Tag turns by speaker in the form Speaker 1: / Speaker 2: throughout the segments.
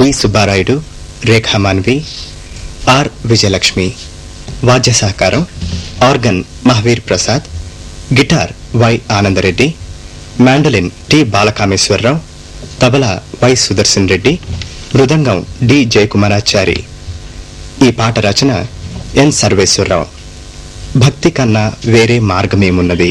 Speaker 1: D Subbarayudu Rekha Manvi R Vijayalakshmi వాద్య సహకారం organ Mahavir Prasad guitar Y Anandareddy mandolin T Balakameswararao tabla Y Sudarshan Reddy mridangam D Jayakumarachari. ఈ పాట రచన ఎన్ సర్వేశ్వరరావు. భక్తి కన్నా వేరే మార్గమేమున్నది?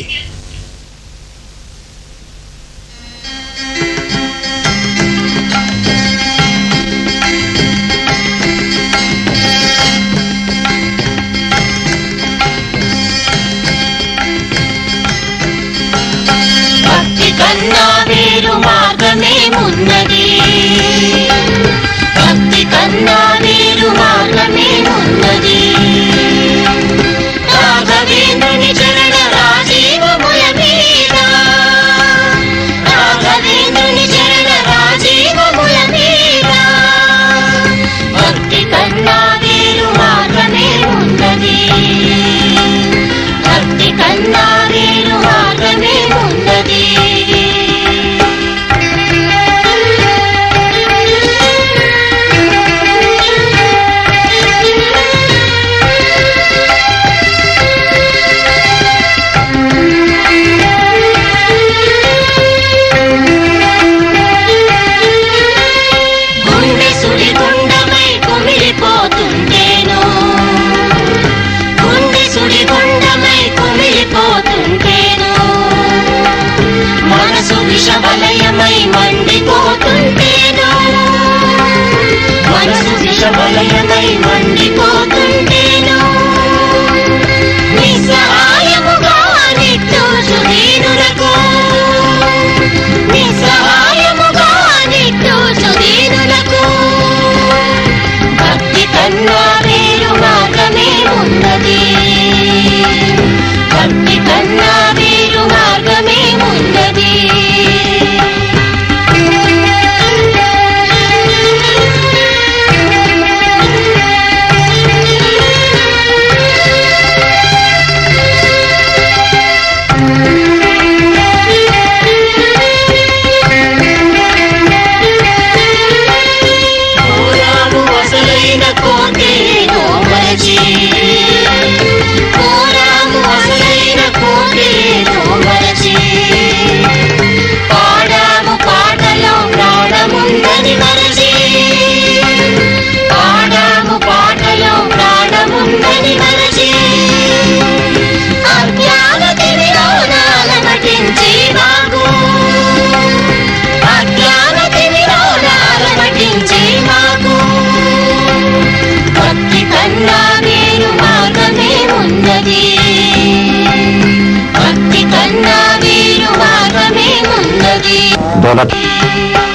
Speaker 2: दौलत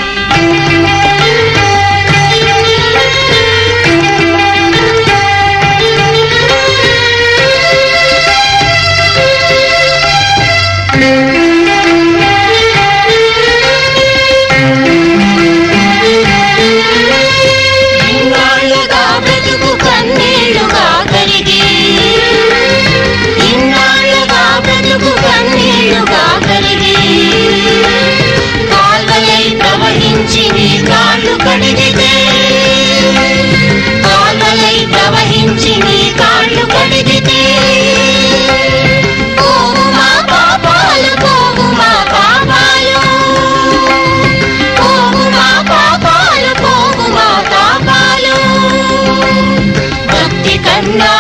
Speaker 1: No.